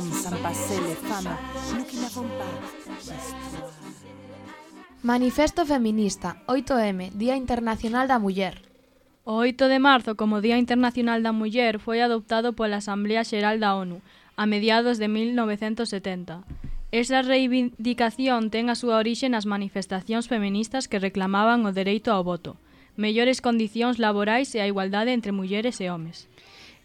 Rome, San les femmes, nous qui n'avons pas d'histoire. Manifesto Feminista, 8M, Día Internacional da Muller. O 8 de marzo, como Día Internacional da Muller, foi adoptado pola Asamblea Xeral da ONU, a mediados de 1970. Esa reivindicación ten a súa orixe nas manifestacións feministas que reclamaban o dereito ao voto, mellores condicións laborais e a igualdade entre mulleres e homes.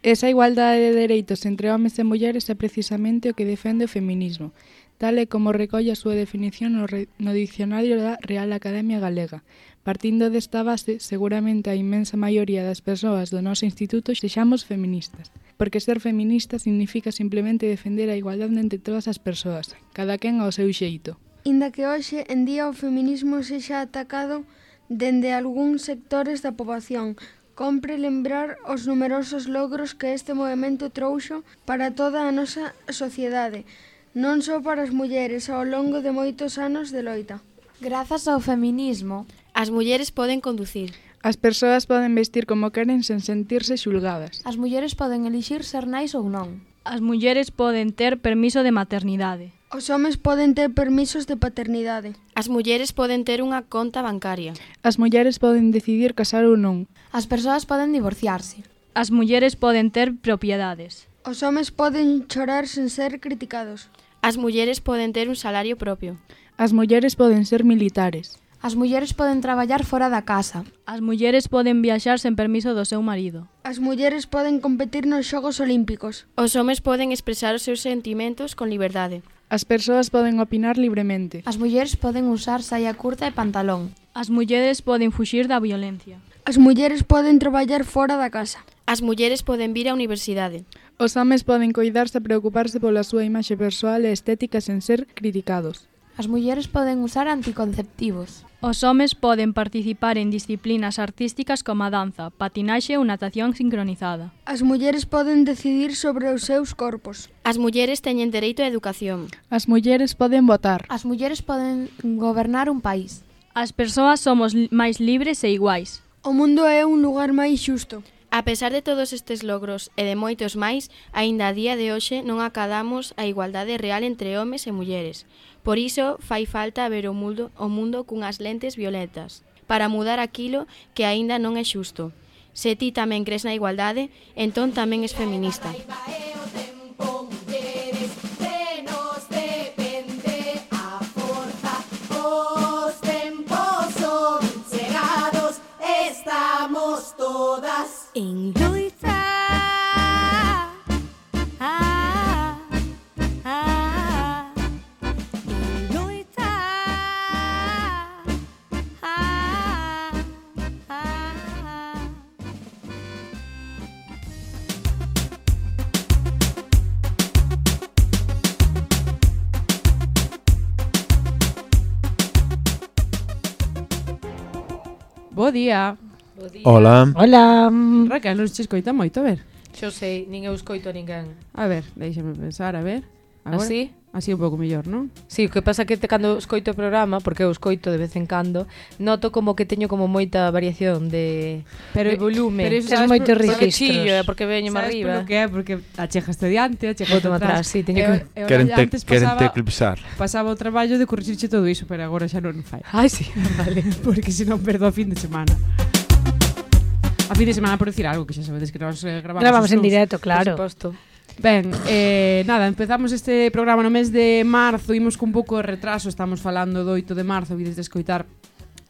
Esa igualdade de dereitos entre homes e mulleres é precisamente o que defende o feminismo, tal e como recolle a súa definición no, re, no Diccionario da Real Academia Galega. Partindo desta base, seguramente a inmensa maioría das persoas do noso instituto sexamos feministas, porque ser feminista significa simplemente defender a igualdade entre todas as persoas, cada quen ao seu xeito. Inda que hoxe en día o feminismo sexa atacado dende algúns sectores da poboación, Compre lembrar os numerosos logros que este movimento trouxo para toda a nosa sociedade, non só para as mulleres ao longo de moitos anos de loita. Grazas ao feminismo, as mulleres poden conducir. As persoas poden vestir como queren sen sentirse xulgadas. As mulleres poden elixir ser nais ou non. As mulleres poden ter permiso de maternidade. Os homes poden ter permisos de paternidade. As mulleres poden ter unha conta bancaria. As mulleres poden decidir casar ou non. As persoas poden divorciarse. As mulleres poden ter propiedades. Os homes poden chorar sen ser criticados. As mulleres poden ter un salario propio. As mulleres poden ser militares. As mulleres poden traballar fora da casa. As mulleres poden viaxar sen permiso do seu marido. As mulleres poden competir nos Xogos Olímpicos. Os homes poden expresar os seus sentimentos con liberdade. As persoas poden opinar libremente. As mulleres poden usar saia curta e pantalón. As mulleres poden fuxir da violencia. As mulleres poden traballar fora da casa. As mulleres poden vir á universidade. Os homes poden coidarse e preocuparse pola súa imaxe persoal e estética sen ser criticados. As mulleres poden usar anticonceptivos. Os homes poden participar en disciplinas artísticas como a danza, patinaxe ou natación sincronizada. As mulleres poden decidir sobre os seus corpos. As mulleres teñen dereito á educación. As mulleres poden votar. As mulleres poden gobernar un país. As persoas somos máis libres e iguais. O mundo é un lugar máis xusto. A pesar de todos estes logros e de moitos máis, aínda a día de hoxe non acadamos a igualdade real entre homes e mulleres. Por iso fai falta ver o mundo, o mundo cunhas lentes violetas, para mudar aquilo que aínda non é xusto. Se ti tamén crees na igualdade, entón tamén és feminista. Estamos todas en día. Bo día. Hola. Hola. Raquel, non se escoita moito, a ver. Xo sei, nin eu escoito ninguén. A ver, déixame pensar, a ver. Agora, así? Así un pouco mellor, non? Sí, o que pasa que te, cando escoito o programa, porque eu escoito de vez en cando, noto como que teño como moita variación de, pero, de volume. Pero eso sabes, moitos registros. Chillo, porque veño máis arriba. Sabes que é? Porque achejas te diante, achejas te atrás. atrás. Sí, teño que... Eu, queren te, pasaba, queren te eclipsar. Pasaba o traballo de corrixirche todo iso, pero agora xa non fai. Ai, sí, vale. porque senón perdo a fin de semana. A fin de semana por decir algo, que xa sabedes que nós eh, gravamos. Gravamos en directo, claro. Por suposto. Ben, eh, nada, empezamos este programa no mes de marzo, imos cun pouco de retraso, estamos falando do 8 de marzo, vides de escoitar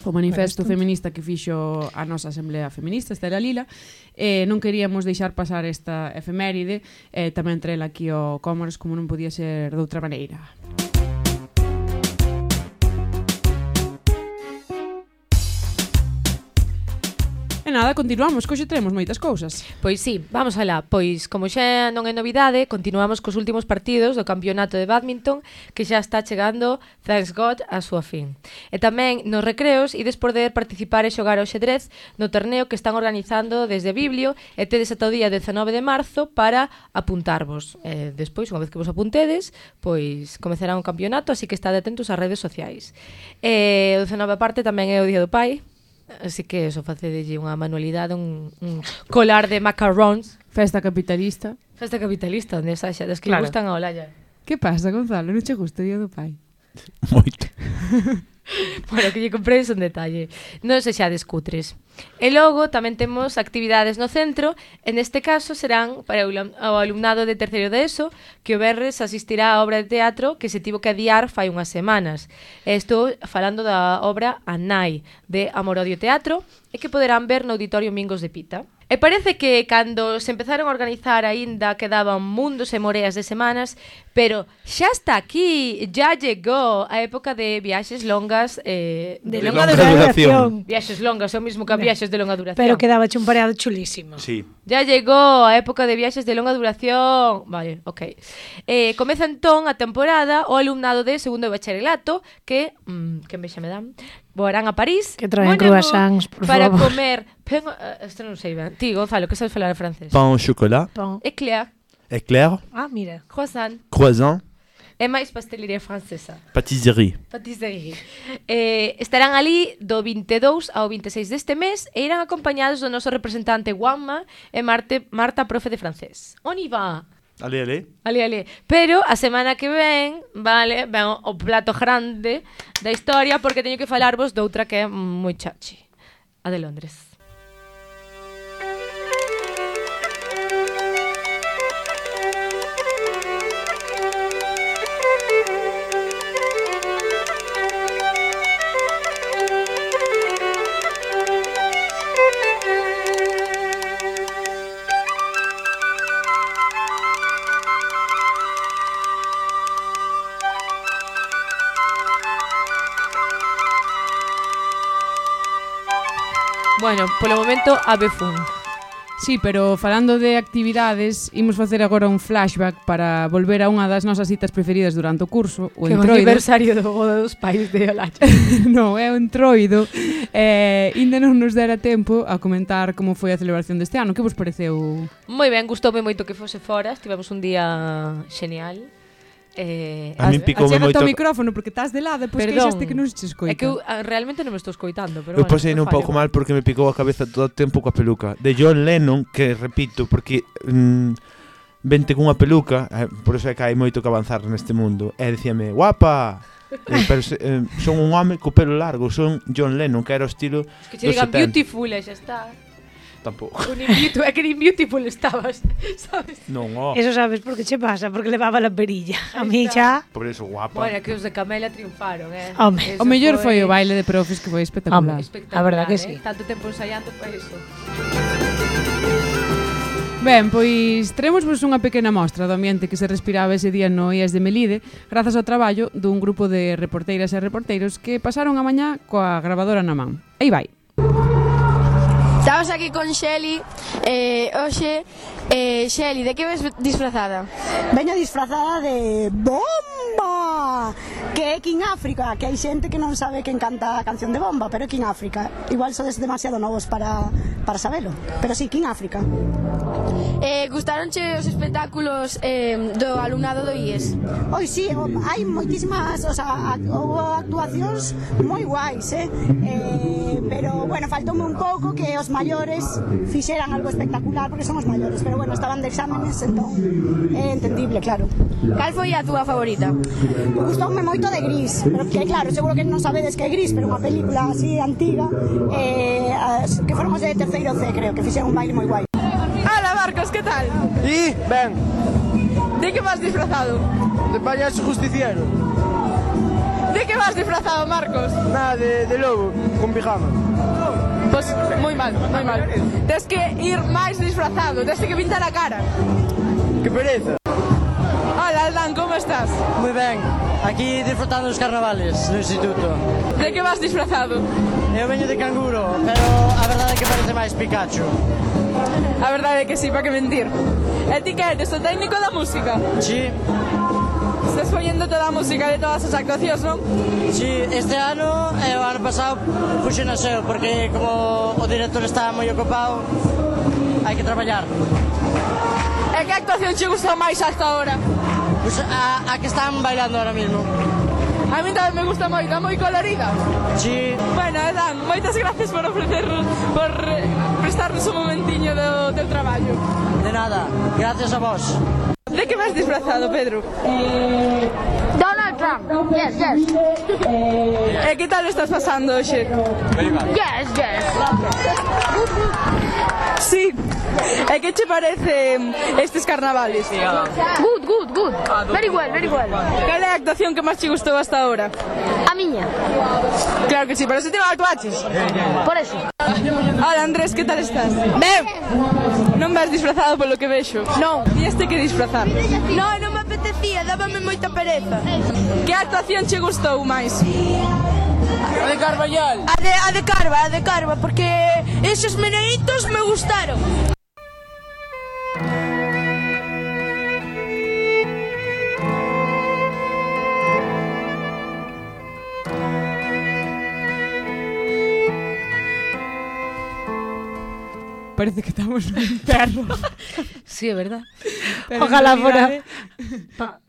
o manifesto feminista que fixo a nosa Asamblea Feminista, Estela Lila, eh, non queríamos deixar pasar esta efeméride, eh, tamén trela aquí o Comores como non podía ser de outra maneira. Música nada, continuamos, que hoxe tenemos moitas cousas. Pois sí, vamos alá. Pois, como xa non é novidade, continuamos cos últimos partidos do campeonato de badminton que xa está chegando, thanks God, a súa fin. E tamén nos recreos ides poder participar e xogar ao xedrez no torneo que están organizando desde Biblio e tedes ata o día 19 de marzo para apuntarvos. Eh, despois, unha vez que vos apuntedes, pois comezará un campeonato, así que estade atentos ás redes sociais. Eh, o 19 aparte tamén é o Día do Pai, Así que eso, facedelle unha manualidade, un, un colar de macarons. Festa capitalista. Festa capitalista, onde Sasha, das que claro. gustan a Olaya. Que pasa, Gonzalo? Non che gusta o día do pai? Moito. bueno, que lle compréis un detalle. Non se xa descutres. E logo tamén temos actividades no centro, en este caso serán para o alumnado de terceiro de ESO, que o Berres asistirá á obra de teatro que se tivo que adiar fai unhas semanas. E estou falando da obra Anai, de Amorodio Teatro, e que poderán ver no Auditorio Mingos de Pita. E parece que cando se empezaron a organizar aínda quedaban mundos e moreas de semanas, pero xa está aquí, xa llegou a época de viaxes longas eh, de, de longa, longa duración. duración. Viaxes longas, o mismo que viaxes de longa duración. Pero quedaba un pareado chulísimo. Sí. Ya llegou a época de viaxes de longa duración. Vale, ok. Eh, comeza entón a temporada o alumnado de segundo de bacharelato que, mm, que me xa me dan, voarán a París. Que traen bueno, croissants, por para favor. Para comer Pen, este non sei ben. Ti, Gonzalo, que sabes falar en francés? Pain au chocolat. Pain. Éclair. Éclair. Ah, mira. Croissant. Croissant. É máis pastelería francesa. Patisserie. Patisserie. Eh, estarán ali do 22 ao 26 deste mes e irán acompañados do noso representante Juanma e Marte, Marta, profe de francés. On y va? Ale, ale. Ale, ale. Pero a semana que ven, vale, ven o plato grande da historia porque teño que falarvos doutra que é moi chachi. A de Londres. Bueno, polo momento a Befun. Sí, pero falando de actividades, imos facer agora un flashback para volver a unha das nosas citas preferidas durante o curso, o que entroido. Que aniversario do boda dos Pais de Olacha. non, é o entroido. Eh, ainda non nos dera tempo a comentar como foi a celebración deste ano. Que vos pareceu? Moi ben, gustoume moito que fose fora, estivemos un día xenial. Eh, a min picou moito... o micrófono porque estás de lado, pois queixaste que non se escoita. É que eu ah, realmente non me estou escoitando, pero Eu bueno, pasei un pouco mal porque me picou a cabeza todo o tempo coa peluca de John Lennon, que repito, porque mm, vente cunha peluca, eh, por eso é que hai moito que avanzar neste mundo. E eh, dicíame, "Guapa, eh, pero se, eh, son un home co pelo largo, son John Lennon, que era o estilo es que che digan 70. beautiful, xa está tampouco. Un inviuto, é que en Inviutable estabas, sabes? Non, ó. Oh. Eso sabes por que che pasa, porque levaba la perilla. A mí xa... Por eso, guapa. Bueno, que os de Camela triunfaron, eh? Home. Eso o mellor foi o baile de profes que foi espectacular. Home, espectacular, a verdad que sí. ¿eh? Tanto tempo ensaiando para iso. Ben, pois traemos vos unha pequena mostra do ambiente que se respiraba ese día no IAS de Melide grazas ao traballo dun grupo de reporteiras e reporteiros que pasaron a mañá coa grabadora na man. Aí vai. Estamos aquí con Xeli eh, Oxe eh, Xeli, de que ves disfrazada? Veño disfrazada de bomba Que é King en África Que hai xente que non sabe que encanta a canción de bomba Pero é King en África Igual sodes demasiado novos para, para sabelo Pero sí, King en África Eh, gustaronche os espectáculos eh, do alumnado do IES? Oi, sí, hai moitísimas, o sea, houve actuacións moi guais, eh? eh pero, bueno, faltoume un pouco que os maiores fixeran algo espectacular, porque son os maiores, pero, bueno, estaban de exámenes, entón, é eh, entendible, claro. Cal foi a túa favorita? Gustoume moito de Gris, pero que, claro, seguro que non sabedes que é Gris, pero unha película así antiga, eh, que formos de terceiro C, creo, que fixeron un baile moi guai. Y Ben. ¿De que vas disfrazado? De payaso justiciero. ¿De que vas disfrazado, Marcos? Nada, de, de lobo, con pijama. Pois pues, moi mal, moi mal. Tes que ir máis disfrazado, tes que pintar a cara. Que pereza. Hola, Aldán, como estás? Moi ben, aquí disfrutando os carnavales no instituto. De que vas disfrazado? Eu veño de canguro, pero a verdade é que parece máis Pikachu. A verdade é que sí, para que mentir. E ti que eres o técnico da música? Sí. Estás poñendo toda a música de todas as actuacións, non? Sí, este ano e eh, o ano pasado puxen a seu porque como o director estaba moi ocupado hai que traballar. E que actuación che gusta máis hasta agora? Pues a, a que están bailando ahora mismo. A mí tamén me gusta moito, moi colorida. Sí. Bueno, Dan, moitas gracias por ofrecernos, por prestarnos un momentiño do teu traballo. De nada, gracias a vos. De que vas disfrazado, Pedro? Eh... Donald Trump, yes, yes. E eh, que tal estás pasando hoxe? Yes, yes. Sí. Eh, e que che parece estes carnavales? Good, good, good. Very well, very well. Cal é a actuación que máis che gustou hasta ahora? A miña. Claro que sí, pero se te tatuaches. Por eso. Hola Andrés, que tal estás? Ben. Non vas disfrazado polo que vexo? Non. Tieste que disfrazar? Non, non me apetecía, dábame moita pereza. Que actuación che gustou máis? A de Carballal. A de, a de Carva, a de Carva, porque esos meneitos me gustaron. Parece que estamos nun perro. Sí, é verdad. Pero en Ojalá. Pa-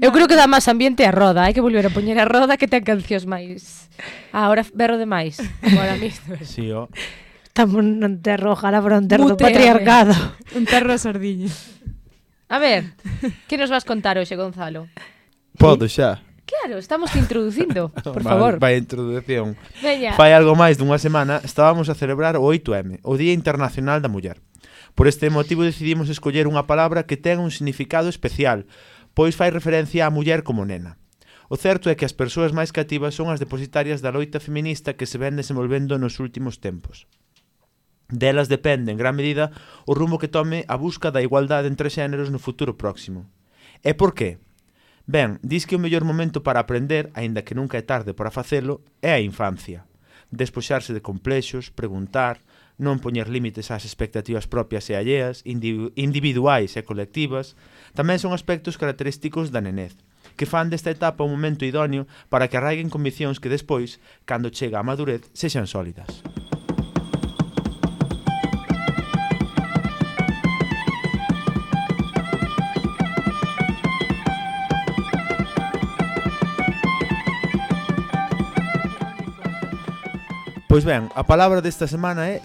Eu creo que dá máis ambiente a roda, hai que volver a poñer a roda que ten cancións máis. Ah, ahora berro de máis, agora mismo. Si, sí, o. Estamos non terro, ojalá para un terro do patriarcado. Un terro sardiño. A ver, que nos vas contar hoxe, Gonzalo? Podo xa. Claro, estamos introducindo, por favor. Vai, vai introducción. Veña. Fai algo máis dunha semana estábamos a celebrar o 8M, o Día Internacional da Muller. Por este motivo decidimos escoller unha palabra que ten un significado especial, pois fai referencia á muller como nena. O certo é que as persoas máis cativas son as depositarias da loita feminista que se ven desenvolvendo nos últimos tempos. Delas depende, en gran medida, o rumo que tome a busca da igualdade entre xéneros no futuro próximo. E por qué? Ben, diz que o mellor momento para aprender, aínda que nunca é tarde para facelo, é a infancia. Despoxarse de complexos, preguntar, non poñer límites ás expectativas propias e alleas, individuais e colectivas, Tamén son aspectos característicos da nenez, que fan desta etapa un momento idóneo para que arraiguen conviccións que despois, cando chega a madurez, sexan sólidas. Pois ben, a palabra desta semana é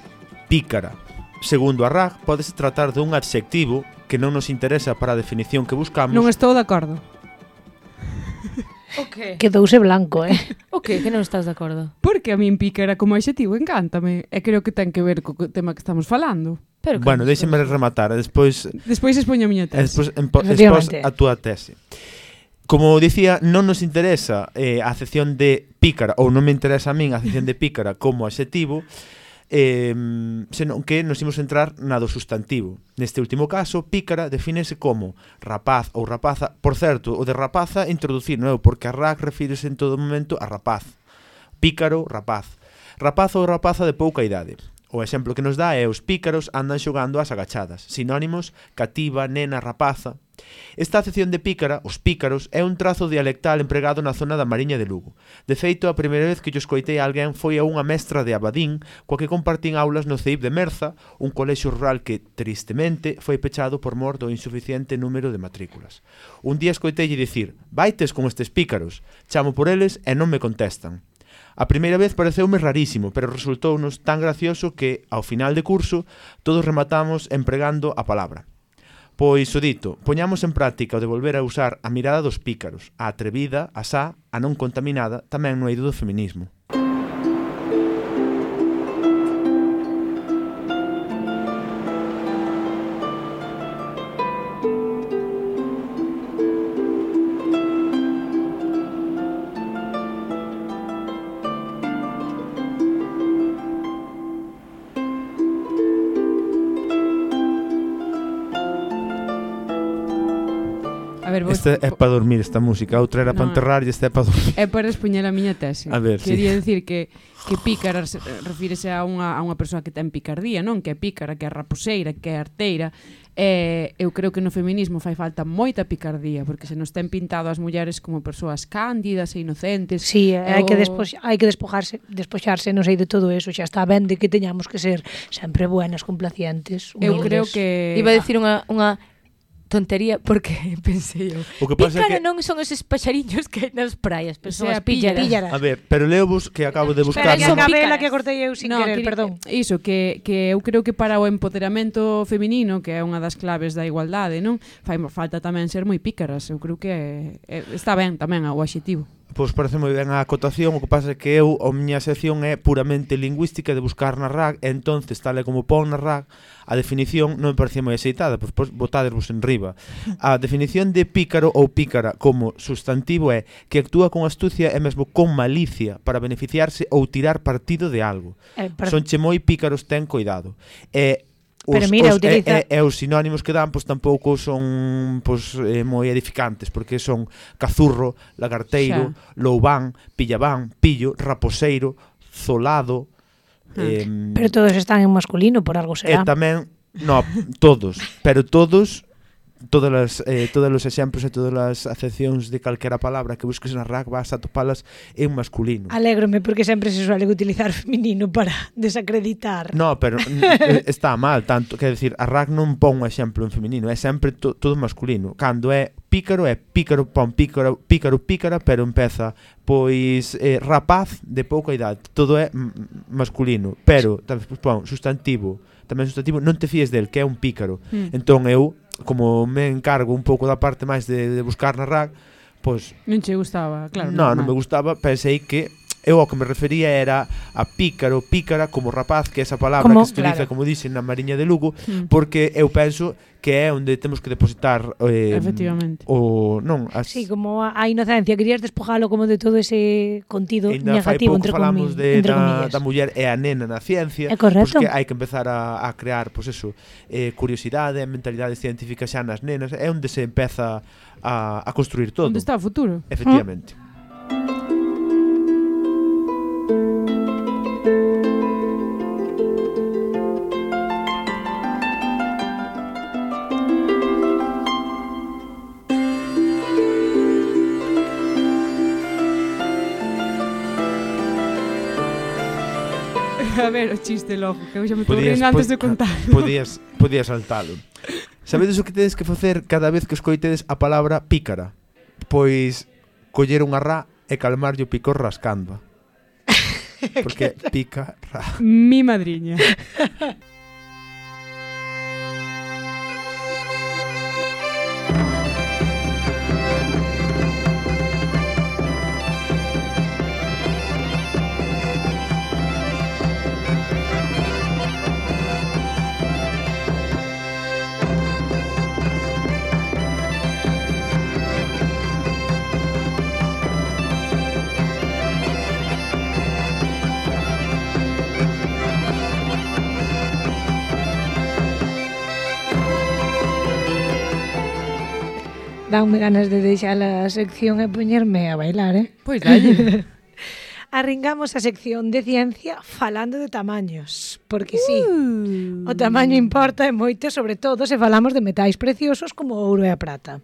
pícara. Segundo a RAG, podese tratar dun adxectivo que non nos interesa para a definición que buscamos. Non estou de acordo. O que? Quedouse blanco, eh? O que? Que non estás de acordo? Porque a min pícara como adxetivo encántame e creo que ten que ver co tema que estamos falando. Pero bueno, déxeme rematar, e despois Despois expoño a miña tese. Despois, despois a túa tese. Como dicía, non nos interesa eh, a acepción de pícara, ou non me interesa a min a acepción de pícara como adxetivo, eh, senón que nos imos entrar na do sustantivo. Neste último caso, pícara defínese como rapaz ou rapaza. Por certo, o de rapaza introducir, non é? Porque a RAC refírese en todo momento a rapaz. Pícaro, rapaz. Rapaz ou rapaza de pouca idade. O exemplo que nos dá é os pícaros andan xogando as agachadas, sinónimos cativa, nena, rapaza. Esta acepción de pícara, os pícaros, é un trazo dialectal empregado na zona da Mariña de Lugo. De feito, a primeira vez que yo escoitei a alguén foi a unha mestra de Abadín coa que compartín aulas no CEIP de Merza, un colexio rural que, tristemente, foi pechado por mor do insuficiente número de matrículas. Un día escoitei dicir, vaites con estes pícaros, chamo por eles e non me contestan. A primeira vez pareceume rarísimo, pero resultounos tan gracioso que, ao final de curso, todos rematamos empregando a palabra. Pois, o dito, poñamos en práctica o de volver a usar a mirada dos pícaros, a atrevida, a xa, a non contaminada, tamén no eido do feminismo. esta é para dormir esta música, outra era no, para ah. enterrar e esta é para dormir. É para expoñer a miña tese. A ver, Quería sí. que que pícara refírese a unha, a unha persoa que ten picardía, non? Que é pícara, que é raposeira, que é arteira. Eh, eu creo que no feminismo fai falta moita picardía, porque se nos ten pintado as mulleres como persoas cándidas e inocentes. Sí, eh, hai que despox, hai que despojarse, despojarse, non sei de todo eso, xa está ben de que teñamos que ser sempre buenas, complacientes, humildes. Eu creo que Iba a decir unha, unha tontería porque pensei eu. O que pasa é que... non son eses paxariños que hai nas praias, pero son as píllaras. píllaras. A ver, pero leo que acabo de buscar. Espera, acabé la que cortei eu sin no, querer, que, perdón. Iso, que, que eu creo que para o empoderamento feminino, que é unha das claves da igualdade, non? Fai falta tamén ser moi pícaras, eu creo que é, está ben tamén o adxetivo. Pois parece moi ben a acotación, o que pasa é que eu, a miña sección é puramente lingüística de buscar na RAC, e entonces, tal e como pon na RAC, a definición non me parecía moi aceitada, pois, pois botadesvos en riba. A definición de pícaro ou pícara como sustantivo é que actúa con astucia e mesmo con malicia para beneficiarse ou tirar partido de algo. Eh, per... Sonche moi pícaros, ten cuidado. E os, Pero mira, os, utiliza... e, e, e os sinónimos que dan pois tampouco son pois eh, moi edificantes porque son cazurro, lagarteiro, Xa. loubán, pillabán, pillo, raposeiro, zolado. Eh, Pero todos están en masculino por algo será. E tamén No, todos, pero todos todas as, eh, todos os exemplos e todas as acepcións de calquera palabra que busques na RAC vas a topalas en masculino. Alégrome porque sempre se suele utilizar feminino para desacreditar. No, pero eh, está mal tanto, quer decir, a RAC non pon un exemplo en feminino, é sempre to, todo masculino. Cando é pícaro é pícaro pon pícaro, pícaro pícara, pero empeza pois eh, rapaz de pouca idade, todo é masculino, pero pon substantivo tamén sustantivo, non te fíes del, que é un pícaro. Mm. Entón eu, como me encargo un pouco da parte máis de, de buscar na RAC, pois... Non che gustaba, claro. Non, non me gustaba, pensei que Eu ao que me refería era a pícaro, pícara como rapaz, que é esa palabra como, que se utiliza, claro. como dicen na Mariña de Lugo, mm. porque eu penso que é onde temos que depositar eh, Efectivamente. o non, as... Sí, como a, a inocencia, querías despojalo como de todo ese contido Ainda negativo entre falamos comi, de entre na, da muller e a nena na ciencia, é correcto. pois que hai que empezar a, a crear, pois eso, eh, curiosidade, mentalidade científica xa nas nenas, é onde se empeza a, a construir todo. Onde está o futuro? Efectivamente. Ah. o chiste logo, que eu xa me estou rindo antes de contar. Podías, podías saltalo. Sabedes o que tedes que facer cada vez que escoitedes a palabra pícara? Pois coller unha rá e calmarlle o picor rascando. Porque pica rá. Mi madriña. danme ganas de deixar a sección e poñerme a bailar, eh? Pois dalle. Arringamos a sección de ciencia falando de tamaños, porque sí, uh. o tamaño importa e moito, sobre todo se falamos de metais preciosos como o ouro e a prata.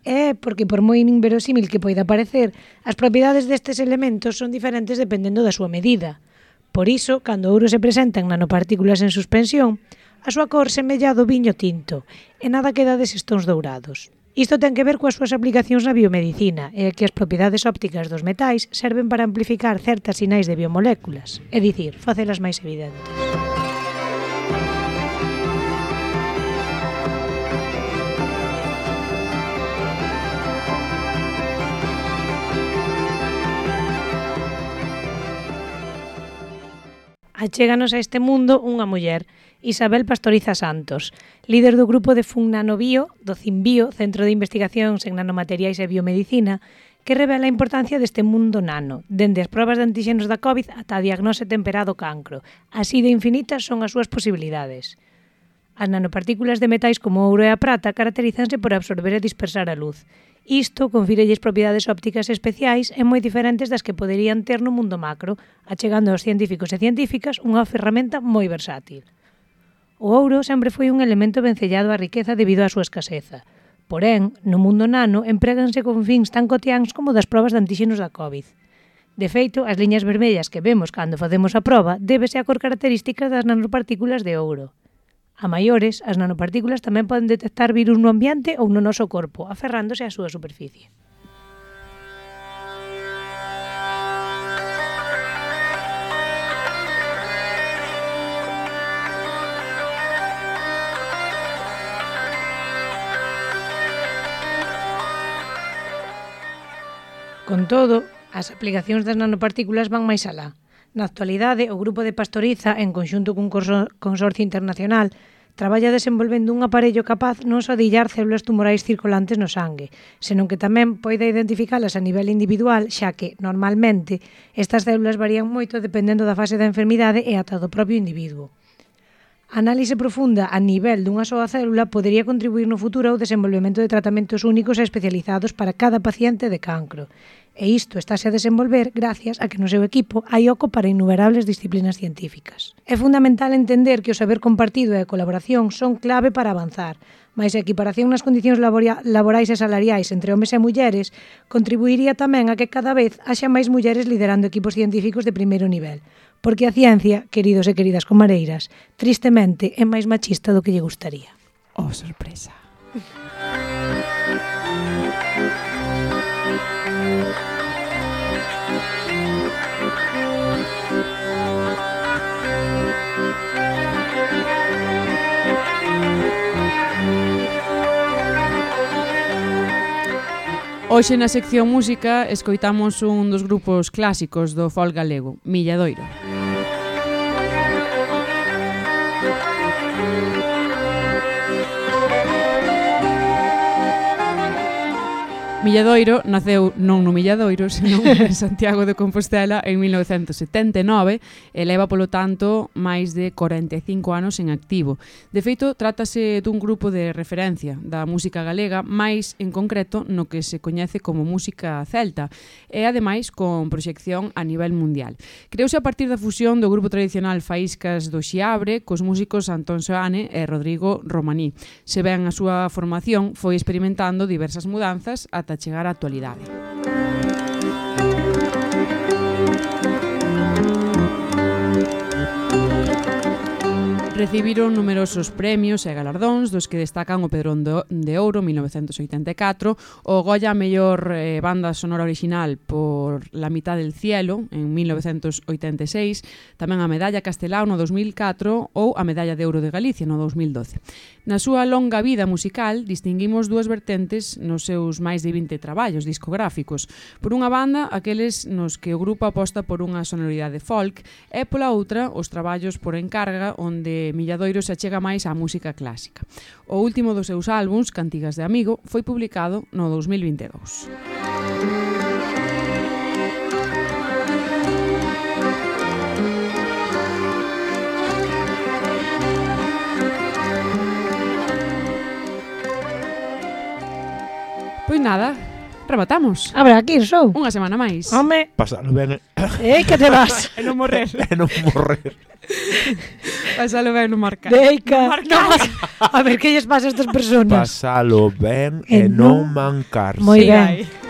É porque por moi inverosímil que poida parecer, as propiedades destes elementos son diferentes dependendo da súa medida. Por iso, cando o ouro se presenta en nanopartículas en suspensión, a súa cor semella do viño tinto e nada queda deses tons dourados. Isto ten que ver coas súas aplicacións na biomedicina e que as propiedades ópticas dos metais serven para amplificar certas sinais de biomoléculas, é dicir, facelas máis evidentes. Achéganos a este mundo unha muller Isabel Pastoriza Santos, líder do grupo de Funnanovio do CIMBio, Centro de Investigacións en Nanomateriais e Biomedicina, que revela a importancia deste mundo nano, dende as probas de antíxenos da COVID ata a diagnose temperado cancro. Así de infinitas son as súas posibilidades. As nanopartículas de metais como ouro e a prata caracterízanse por absorber e dispersar a luz. Isto confirelles propiedades ópticas especiais e moi diferentes das que poderían ter no mundo macro, achegando aos científicos e científicas unha ferramenta moi versátil. O ouro sempre foi un elemento vencellado á riqueza debido á súa escaseza. Porén, no mundo nano empréganse con fins tan cotiáns como das probas de antíxenos da COVID. De feito, as liñas vermellas que vemos cando facemos a proba débese a cor característica das nanopartículas de ouro. A maiores, as nanopartículas tamén poden detectar virus no ambiente ou no noso corpo, aferrándose á súa superficie. Con todo, as aplicacións das nanopartículas van máis alá. Na actualidade, o grupo de Pastoriza, en conxunto cun consorcio internacional, traballa desenvolvendo un aparello capaz non só de illar células tumorais circulantes no sangue, senón que tamén poida identificalas a nivel individual, xa que, normalmente, estas células varían moito dependendo da fase da enfermidade e ata do propio individuo. A análise profunda a nivel dunha soa célula podería contribuir no futuro ao desenvolvemento de tratamentos únicos e especializados para cada paciente de cancro, e isto estáse a desenvolver gracias a que no seu equipo hai oco para innumerables disciplinas científicas. É fundamental entender que o saber compartido e a colaboración son clave para avanzar, mas a equiparación nas condicións laborais e salariais entre homes e mulleres contribuiría tamén a que cada vez haxa máis mulleres liderando equipos científicos de primeiro nivel, porque a ciencia, queridos e queridas comareiras, tristemente é máis machista do que lle gustaría. Oh, sorpresa. Hoxe na sección música escoitamos un dos grupos clásicos do folk galego, Milladoiro. Milladoiro naceu non no Milladoiro, senón en Santiago de Compostela en 1979 e leva, polo tanto, máis de 45 anos en activo. De feito, trátase dun grupo de referencia da música galega, máis en concreto no que se coñece como música celta e, ademais, con proxección a nivel mundial. Creouse a partir da fusión do grupo tradicional Faíscas do Xiabre cos músicos Antón Soane e Rodrigo Romaní. Se ven a súa formación foi experimentando diversas mudanzas ata ata chegar á actualidade. Recibiron numerosos premios e galardóns, dos que destacan o Pedrón de Ouro 1984, o Goya mellor eh, banda sonora original por La mitad del cielo en 1986, tamén a Medalla Castelao no 2004 ou a Medalla de Ouro de Galicia no 2012. Na súa longa vida musical distinguimos dúas vertentes nos seus máis de 20 traballos discográficos. Por unha banda, aqueles nos que o grupo aposta por unha sonoridade folk e pola outra, os traballos por encarga onde Milladoiro se achega máis á música clásica. O último dos seus álbums, Cantigas de Amigo, foi publicado no 2022. Pois nada, rematamos. Habrá aquí ir show. Unha semana máis. Home. Pasalo ben. Eh, que te vas. e non morrer. e non morrer. Pasalo ben, no marcar. Deica. No. No, a ver, que lles pasa a estas personas? Pasalo ben e, e non mancarse. Moi ben. Sí,